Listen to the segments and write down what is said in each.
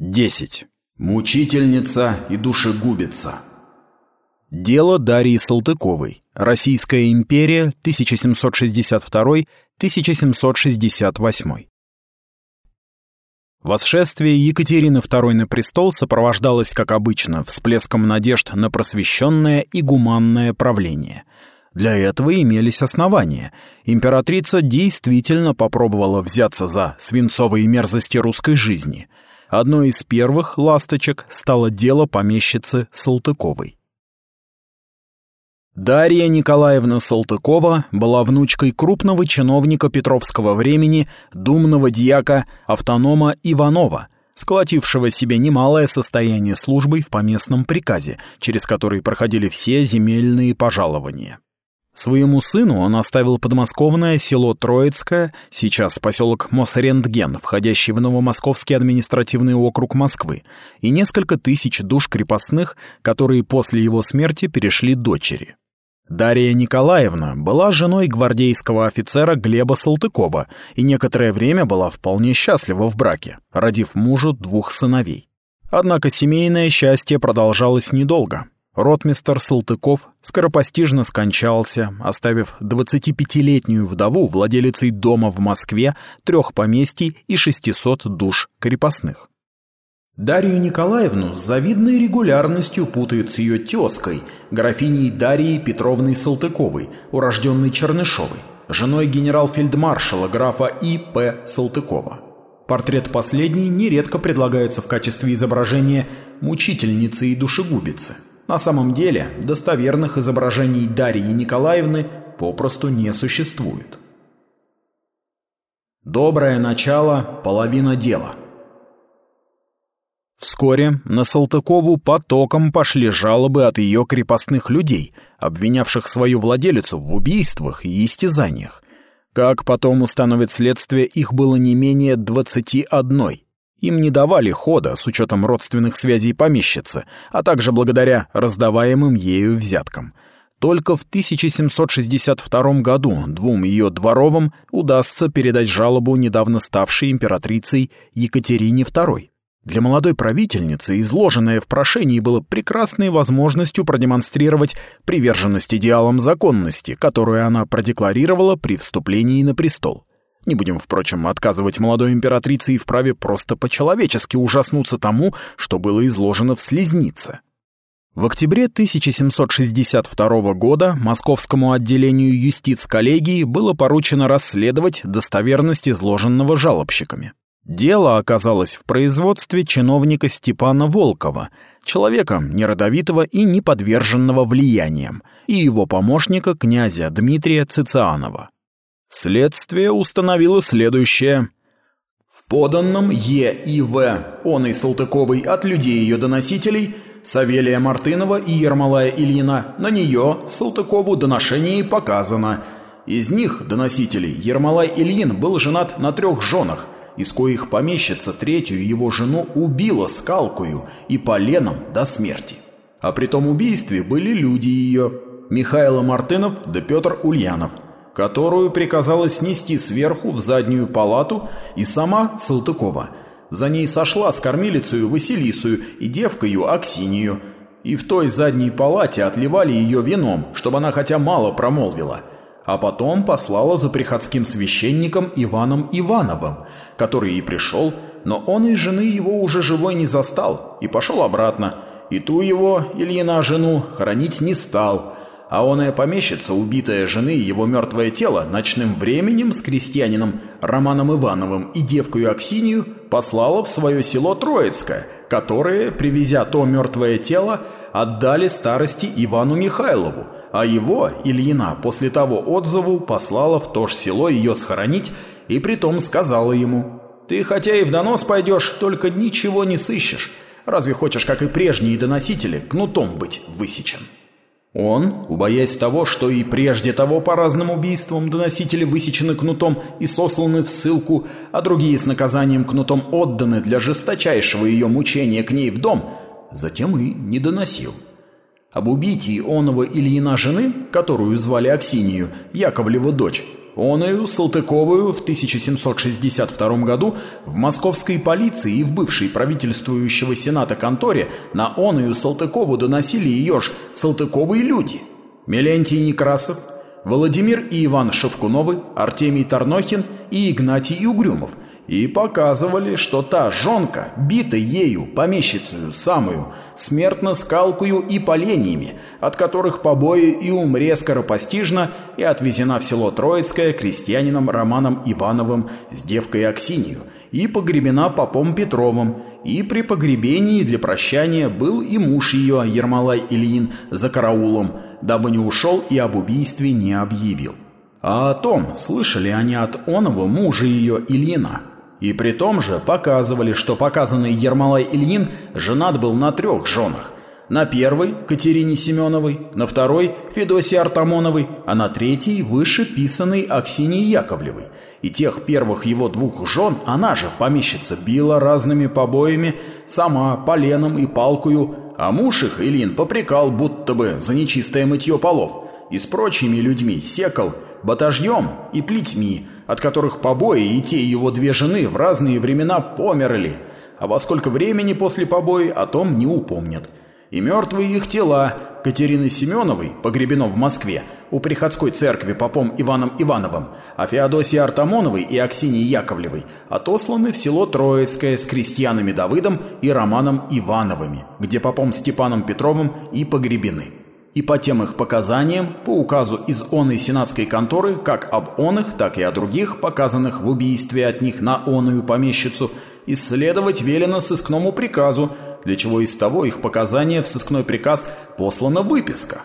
10. Мучительница и душегубица. Дело Дарьи Салтыковой. Российская империя, 1762-1768. Восшествие Екатерины II на престол сопровождалось, как обычно, всплеском надежд на просвещенное и гуманное правление. Для этого имелись основания. Императрица действительно попробовала взяться за свинцовые мерзости русской жизни – Одной из первых ласточек стало дело помещицы Салтыковой. Дарья Николаевна Салтыкова была внучкой крупного чиновника Петровского времени, думного дьяка автонома Иванова, сколотившего себе немалое состояние службой в поместном приказе, через который проходили все земельные пожалования. Своему сыну он оставил подмосковное село Троицкое, сейчас поселок Мосрентген, входящий в Новомосковский административный округ Москвы, и несколько тысяч душ крепостных, которые после его смерти перешли дочери. Дарья Николаевна была женой гвардейского офицера Глеба Салтыкова и некоторое время была вполне счастлива в браке, родив мужу двух сыновей. Однако семейное счастье продолжалось недолго. Ротмистер Салтыков скоропостижно скончался, оставив 25-летнюю вдову владелицей дома в Москве, трех поместий и 600 душ крепостных. Дарью Николаевну с завидной регулярностью путают с ее тезкой, графиней Дарьей Петровной Салтыковой, урожденной Чернышовой, женой генерал-фельдмаршала графа И. П. Салтыкова. Портрет последней нередко предлагается в качестве изображения мучительницы и душегубицы – на самом деле, достоверных изображений Дарьи Николаевны попросту не существует. Доброе начало – половина дела. Вскоре на Салтыкову потоком пошли жалобы от ее крепостных людей, обвинявших свою владелицу в убийствах и истязаниях. Как потом установит следствие, их было не менее двадцати одной – им не давали хода с учетом родственных связей помещицы, а также благодаря раздаваемым ею взяткам. Только в 1762 году двум ее дворовым удастся передать жалобу недавно ставшей императрицей Екатерине II. Для молодой правительницы изложенное в прошении было прекрасной возможностью продемонстрировать приверженность идеалам законности, которую она продекларировала при вступлении на престол. Не будем, впрочем, отказывать молодой императрице и вправе просто по-человечески ужаснуться тому, что было изложено в слезнице. В октябре 1762 года Московскому отделению юстиц-коллегии было поручено расследовать достоверность изложенного жалобщиками. Дело оказалось в производстве чиновника Степана Волкова, человека неродовитого и неподверженного влиянием, и его помощника князя Дмитрия Цицианова. Следствие установило следующее. В поданном Е. и В. оной Салтыковой от людей ее доносителей Савелия Мартынова и Ермолая Ильина на нее, Салтыкову, доношение показано. Из них, доносителей, Ермолай Ильин был женат на трех женах, из коих помещица третью его жену убила скалкою и поленом до смерти. А при том убийстве были люди ее – Михаил Мартынов да Петр Ульянов – которую приказала снести сверху в заднюю палату и сама Салтыкова. За ней сошла с кормилицею Василисую и девкою Аксинию, и в той задней палате отливали ее вином, чтобы она хотя мало промолвила. А потом послала за приходским священником Иваном Ивановым, который и пришел, но он и жены его уже живой не застал, и пошел обратно. И ту его, Ильина жену, хоронить не стал – а оная помещица, убитая жены его мертвое тело, ночным временем с крестьянином Романом Ивановым и девкою Аксинию послала в свое село Троицкое, которые, привезя то мертвое тело, отдали старости Ивану Михайлову, а его, Ильина, после того отзыву послала в то же село ее схоронить и притом сказала ему «Ты хотя и в донос пойдешь, только ничего не сыщешь, разве хочешь, как и прежние доносители, кнутом быть высечен». Он, убоясь того, что и прежде того по разным убийствам доносители высечены кнутом и сосланы в ссылку, а другие с наказанием кнутом отданы для жесточайшего ее мучения к ней в дом, затем и не доносил. Об убитии оного Ильина жены, которую звали Аксинию, Яковлева дочь, Оную Салтыковую в 1762 году в московской полиции и в бывшей правительствующего сената конторе на Оную Салтыкову доносили ее ж Салтыковые люди. Мелентий Некрасов, Владимир и Иван Шевкуновы, Артемий Тарнохин и Игнатий Угрюмов – и показывали, что та жонка, бита ею, помещицею самую, смертно скалкую и поленьями, от которых побои и умре скоропостижно, и отвезена в село Троицкое крестьянином Романом Ивановым с девкой Аксинью, и погребена попом Петровым, и при погребении для прощания был и муж ее, Ермолай Ильин, за караулом, дабы не ушел и об убийстве не объявил. А о том, слышали они от оного мужа ее Ильина, и при том же показывали, что показанный Ермолай Ильин женат был на трех женах. На первой – Катерине Семеновой, на второй – Федосии Артамоновой, а на третьей – вышеписанной Аксинии Яковлевой. И тех первых его двух жен она же, помещица, била разными побоями, сама, поленом и палкою, а муж их, Ильин, попрекал будто бы за нечистое мытье полов, и с прочими людьми секал батажьем и плетьми – от которых побои и те его две жены в разные времена померли, а во сколько времени после побои о том не упомнят. И мертвые их тела Катерины Семеновой, погребено в Москве, у приходской церкви попом Иваном Ивановым, а Феодосии Артамоновой и Аксинии Яковлевой отосланы в село Троицкое с крестьянами Давыдом и Романом Ивановыми, где попом Степаном Петровым и погребены и по тем их показаниям, по указу из оной сенатской конторы, как об оных, так и о других, показанных в убийстве от них на оную помещицу, исследовать велено сыскному приказу, для чего из того их показания в сыскной приказ послана выписка.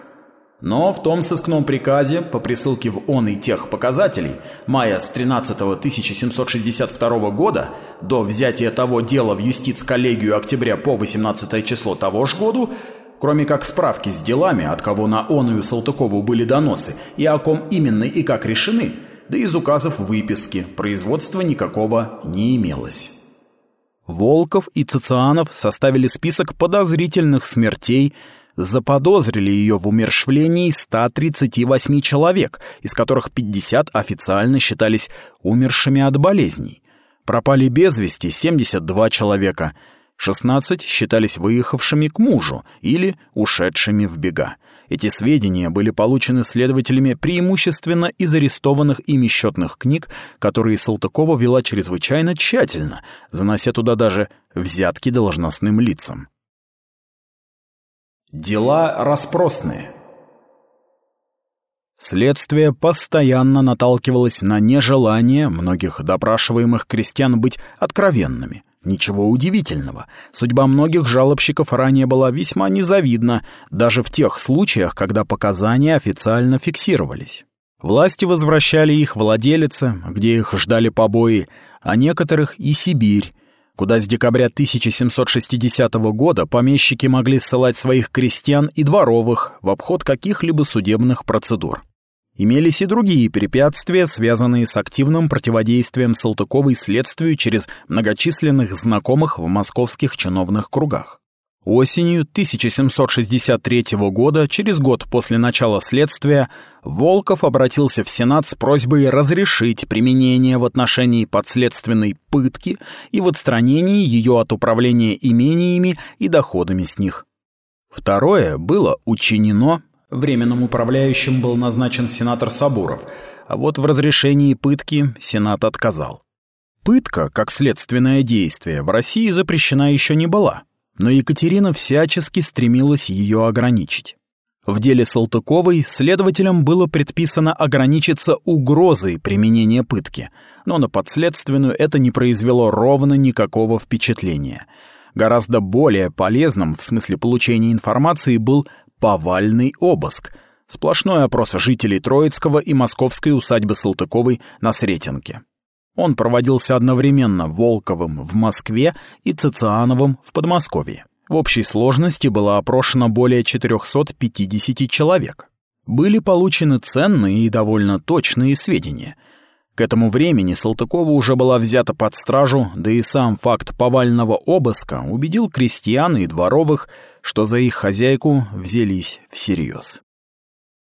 Но в том сыскном приказе, по присылке в он и тех показателей, мая с 13 1762 года до взятия того дела в юстиц-коллегию октября по 18 число того же году, Кроме как справки с делами, от кого на оную Салтыкову были доносы, и о ком именно и как решены, да из указов выписки производства никакого не имелось. Волков и Цицианов составили список подозрительных смертей, заподозрили ее в умершвлении 138 человек, из которых 50 официально считались умершими от болезней. Пропали без вести 72 человека – 16 считались выехавшими к мужу или ушедшими в бега. Эти сведения были получены следователями преимущественно из арестованных ими счетных книг, которые Салтыкова вела чрезвычайно тщательно, занося туда даже взятки должностным лицам. Дела распросные. Следствие постоянно наталкивалось на нежелание многих допрашиваемых крестьян быть откровенными – Ничего удивительного. Судьба многих жалобщиков ранее была весьма незавидна, даже в тех случаях, когда показания официально фиксировались. Власти возвращали их владелице, где их ждали побои, а некоторых и Сибирь, куда с декабря 1760 года помещики могли ссылать своих крестьян и дворовых в обход каких-либо судебных процедур. Имелись и другие препятствия, связанные с активным противодействием Салтыковой следствию через многочисленных знакомых в московских чиновных кругах. Осенью 1763 года, через год после начала следствия, Волков обратился в Сенат с просьбой разрешить применение в отношении подследственной пытки и в отстранении ее от управления имениями и доходами с них. Второе было учинено Временным управляющим был назначен сенатор Сабуров, а вот в разрешении пытки Сенат отказал. Пытка, как следственное действие, в России запрещена еще не была, но Екатерина всячески стремилась ее ограничить. В деле Салтыковой следователям было предписано ограничиться угрозой применения пытки, но на подследственную это не произвело ровно никакого впечатления. Гораздо более полезным в смысле получения информации был повальный обыск. Сплошной опрос жителей Троицкого и московской усадьбы Салтыковой на Сретенке. Он проводился одновременно Волковым в Москве и Цициановым в Подмосковье. В общей сложности было опрошено более 450 человек. Были получены ценные и довольно точные сведения. К этому времени Салтыкова уже была взята под стражу, да и сам факт повального обыска убедил крестьян и дворовых, что за их хозяйку взялись всерьез.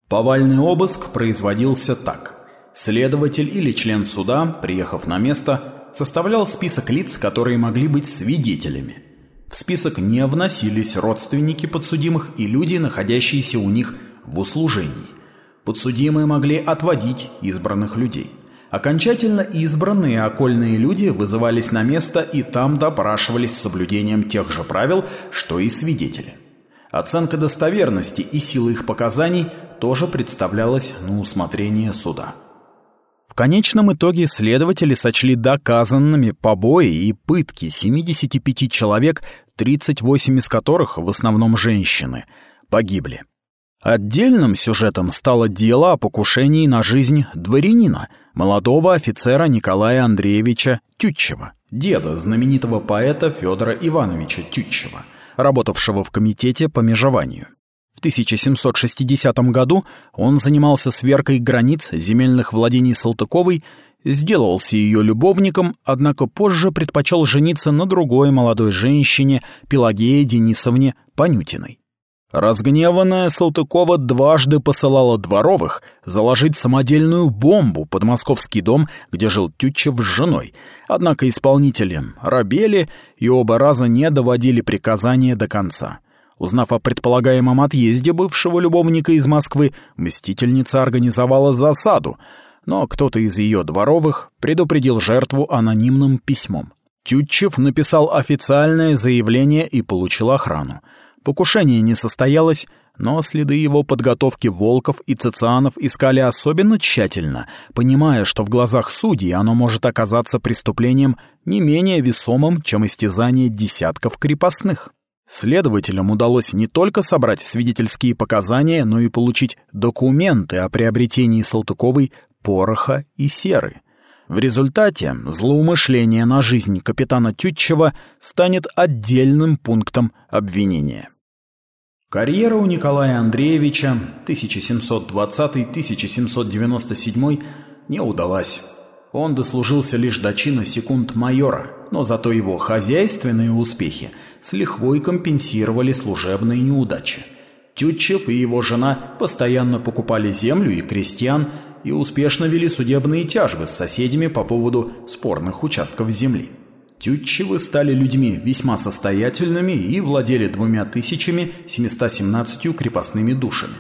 Повальный обыск производился так. Следователь или член суда, приехав на место, составлял список лиц, которые могли быть свидетелями. В список не вносились родственники подсудимых и люди, находящиеся у них в услужении. Подсудимые могли отводить избранных людей. Окончательно избранные окольные люди вызывались на место и там допрашивались с соблюдением тех же правил, что и свидетели. Оценка достоверности и силы их показаний тоже представлялась на усмотрение суда. В конечном итоге следователи сочли доказанными побои и пытки 75 человек, 38 из которых, в основном женщины, погибли. Отдельным сюжетом стало дело о покушении на жизнь дворянина, молодого офицера Николая Андреевича Тютчева, деда знаменитого поэта Федора Ивановича Тютчева, работавшего в комитете по межеванию. В 1760 году он занимался сверкой границ земельных владений Салтыковой, сделался ее любовником, однако позже предпочел жениться на другой молодой женщине Пелагее Денисовне Панютиной. Разгневанная Салтыкова дважды посылала дворовых заложить самодельную бомбу под московский дом, где жил Тютчев с женой. Однако исполнители рабели и оба раза не доводили приказания до конца. Узнав о предполагаемом отъезде бывшего любовника из Москвы, мстительница организовала засаду, но кто-то из ее дворовых предупредил жертву анонимным письмом. Тютчев написал официальное заявление и получил охрану. Покушение не состоялось, но следы его подготовки Волков и Цицианов искали особенно тщательно, понимая, что в глазах судей оно может оказаться преступлением не менее весомым, чем истязание десятков крепостных. Следователям удалось не только собрать свидетельские показания, но и получить документы о приобретении Салтыковой пороха и серы. В результате злоумышление на жизнь капитана Тютчева станет отдельным пунктом обвинения. Карьера у Николая Андреевича 1720-1797 не удалась. Он дослужился лишь до чина секунд майора, но зато его хозяйственные успехи с лихвой компенсировали служебные неудачи. Тютчев и его жена постоянно покупали землю и крестьян, и успешно вели судебные тяжбы с соседями по поводу спорных участков земли. Тютчевы стали людьми весьма состоятельными и владели двумя тысячами 717 крепостными душами.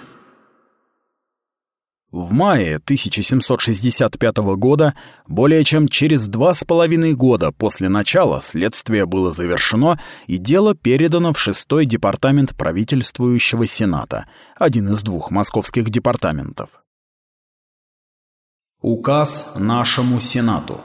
В мае 1765 года, более чем через два с половиной года после начала, следствие было завершено и дело передано в шестой департамент правительствующего Сената, один из двух московских департаментов. Указ нашему Сенату.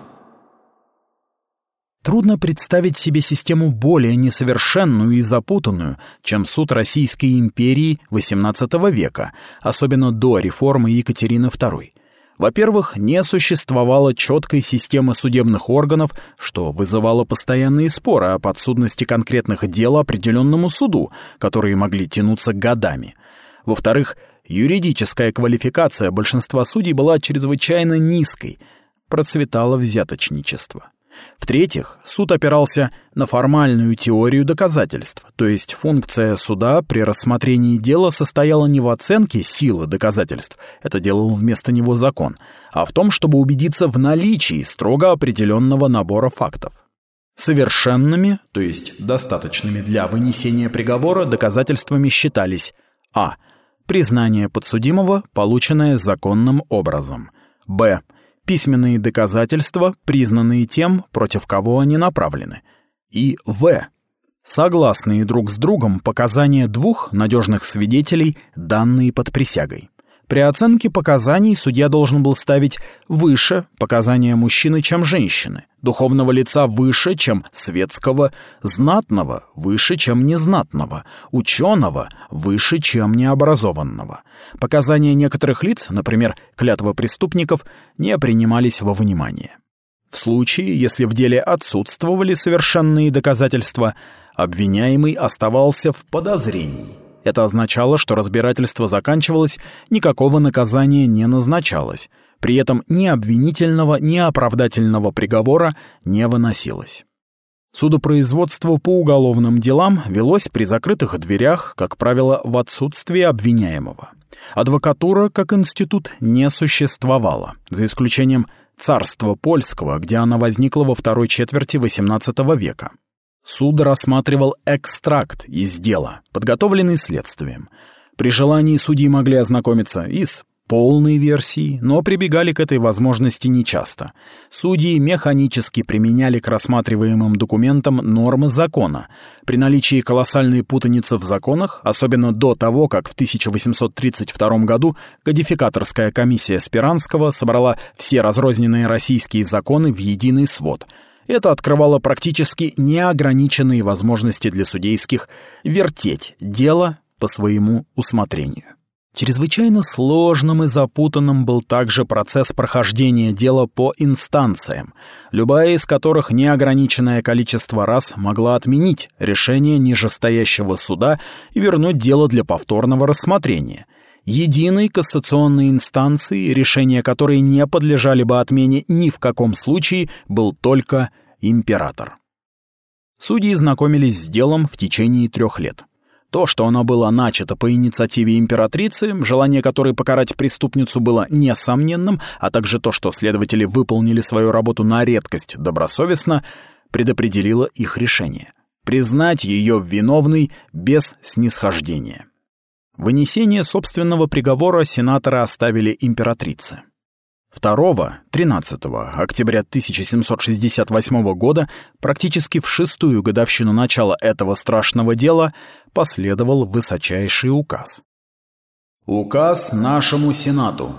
Трудно представить себе систему более несовершенную и запутанную, чем суд Российской империи XVIII века, особенно до реформы Екатерины II. Во-первых, не существовало четкой системы судебных органов, что вызывало постоянные споры о подсудности конкретных дел определенному суду, которые могли тянуться годами. Во-вторых, Юридическая квалификация большинства судей была чрезвычайно низкой, процветало взяточничество. В-третьих, суд опирался на формальную теорию доказательств, то есть функция суда при рассмотрении дела состояла не в оценке силы доказательств, это делал вместо него закон, а в том, чтобы убедиться в наличии строго определенного набора фактов. Совершенными, то есть достаточными для вынесения приговора, доказательствами считались а – Признание подсудимого, полученное законным образом. Б. Письменные доказательства, признанные тем, против кого они направлены. И В. Согласные друг с другом показания двух надежных свидетелей, данные под присягой. При оценке показаний судья должен был ставить выше показания мужчины, чем женщины, духовного лица выше, чем светского, знатного выше, чем незнатного, ученого выше, чем необразованного. Показания некоторых лиц, например, клятва преступников, не принимались во внимание. В случае, если в деле отсутствовали совершенные доказательства, обвиняемый оставался в подозрении – это означало, что разбирательство заканчивалось, никакого наказания не назначалось. При этом ни обвинительного, ни оправдательного приговора не выносилось. Судопроизводство по уголовным делам велось при закрытых дверях, как правило, в отсутствие обвиняемого. Адвокатура как институт не существовала, за исключением царства польского, где она возникла во второй четверти XVIII века. Суд рассматривал экстракт из дела, подготовленный следствием. При желании судьи могли ознакомиться и с полной версией, но прибегали к этой возможности нечасто. Судьи механически применяли к рассматриваемым документам нормы закона. При наличии колоссальной путаницы в законах, особенно до того, как в 1832 году кодификаторская комиссия Спиранского собрала все разрозненные российские законы в единый свод — это открывало практически неограниченные возможности для судейских вертеть дело по своему усмотрению. Чрезвычайно сложным и запутанным был также процесс прохождения дела по инстанциям, любая из которых неограниченное количество раз могла отменить решение нижестоящего суда и вернуть дело для повторного рассмотрения. Единой кассационной инстанции, решения которой не подлежали бы отмене ни в каком случае, был только император. Судьи знакомились с делом в течение трех лет. То, что оно было начато по инициативе императрицы, желание которой покарать преступницу было несомненным, а также то, что следователи выполнили свою работу на редкость добросовестно, предопределило их решение. Признать ее виновной без снисхождения. Вынесение собственного приговора сенаторы оставили императрице. 2-13 октября 1768 года, практически в шестую годовщину начала этого страшного дела, последовал высочайший указ. Указ нашему Сенату.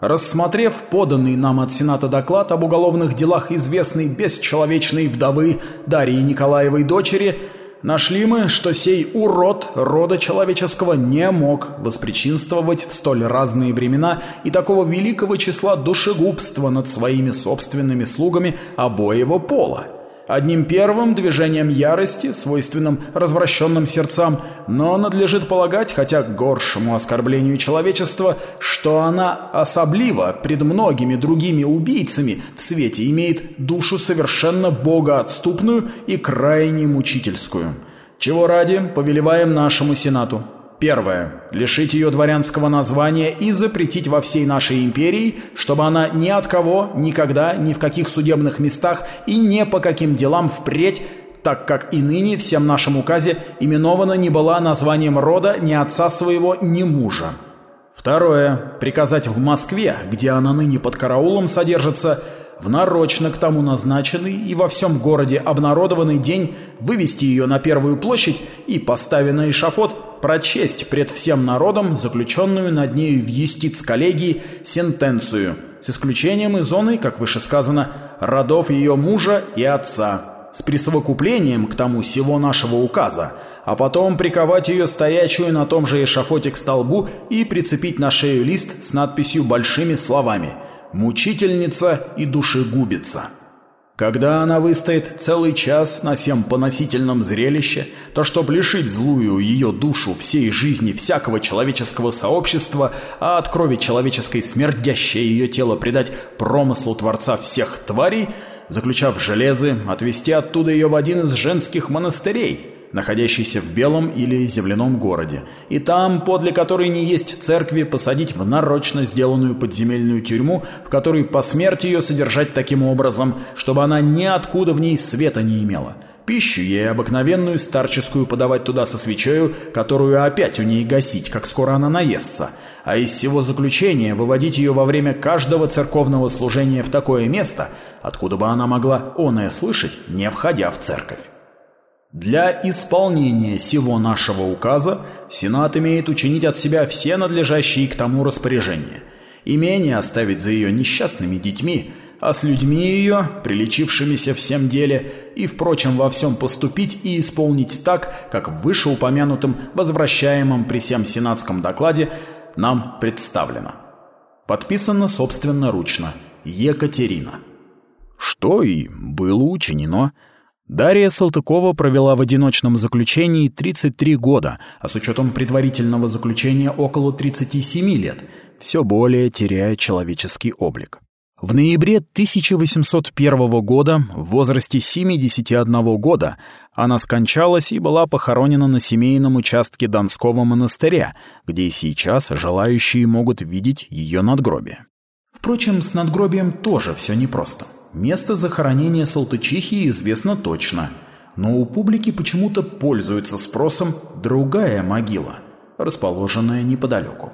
Рассмотрев поданный нам от Сената доклад об уголовных делах известной бесчеловечной вдовы Дарьи Николаевой дочери, Нашли мы, что сей урод рода человеческого не мог воспричинствовать в столь разные времена и такого великого числа душегубства над своими собственными слугами обоего пола одним первым движением ярости, свойственным развращенным сердцам, но надлежит полагать, хотя горшему оскорблению человечества, что она особливо пред многими другими убийцами в свете имеет душу совершенно богоотступную и крайне мучительскую. Чего ради повелеваем нашему Сенату. Первое. Лишить ее дворянского названия и запретить во всей нашей империи, чтобы она ни от кого, никогда, ни в каких судебных местах и не по каким делам впредь, так как и ныне всем нашем указе именована не была названием рода ни отца своего, ни мужа. Второе. Приказать в Москве, где она ныне под караулом содержится, в нарочно к тому назначенный и во всем городе обнародованный день вывести ее на Первую площадь и, поставя на эшафот, прочесть пред всем народом заключенную над нею в юстиц-коллегии сентенцию, с исключением и зоны, как выше сказано, родов ее мужа и отца, с присовокуплением к тому всего нашего указа, а потом приковать ее стоячую на том же эшафоте к столбу и прицепить на шею лист с надписью большими словами – мучительница и душегубица. Когда она выстоит целый час на всем поносительном зрелище, то чтоб лишить злую ее душу всей жизни всякого человеческого сообщества, а от крови человеческой смердящее ее тело предать промыслу Творца всех тварей, заключав железы, отвести оттуда ее в один из женских монастырей – находящийся в белом или земляном городе, и там, подле которой не есть церкви, посадить в нарочно сделанную подземельную тюрьму, в которой по смерти ее содержать таким образом, чтобы она ниоткуда в ней света не имела. Пищу ей обыкновенную старческую подавать туда со свечою, которую опять у ней гасить, как скоро она наестся, а из всего заключения выводить ее во время каждого церковного служения в такое место, откуда бы она могла оное слышать, не входя в церковь. Для исполнения сего нашего указа Сенат имеет учинить от себя все надлежащие к тому распоряжения. Имение оставить за ее несчастными детьми, а с людьми ее, приличившимися всем деле, и, впрочем, во всем поступить и исполнить так, как в вышеупомянутом возвращаемом при всем сенатском докладе нам представлено. Подписано собственноручно Екатерина. Что и было учинено – Дарья Салтыкова провела в одиночном заключении 33 года, а с учетом предварительного заключения около 37 лет, все более теряя человеческий облик. В ноябре 1801 года, в возрасте 71 года, она скончалась и была похоронена на семейном участке Донского монастыря, где сейчас желающие могут видеть ее надгробие. Впрочем, с надгробием тоже все непросто. Место захоронения Салтычихи известно точно, но у публики почему-то пользуется спросом другая могила, расположенная неподалеку.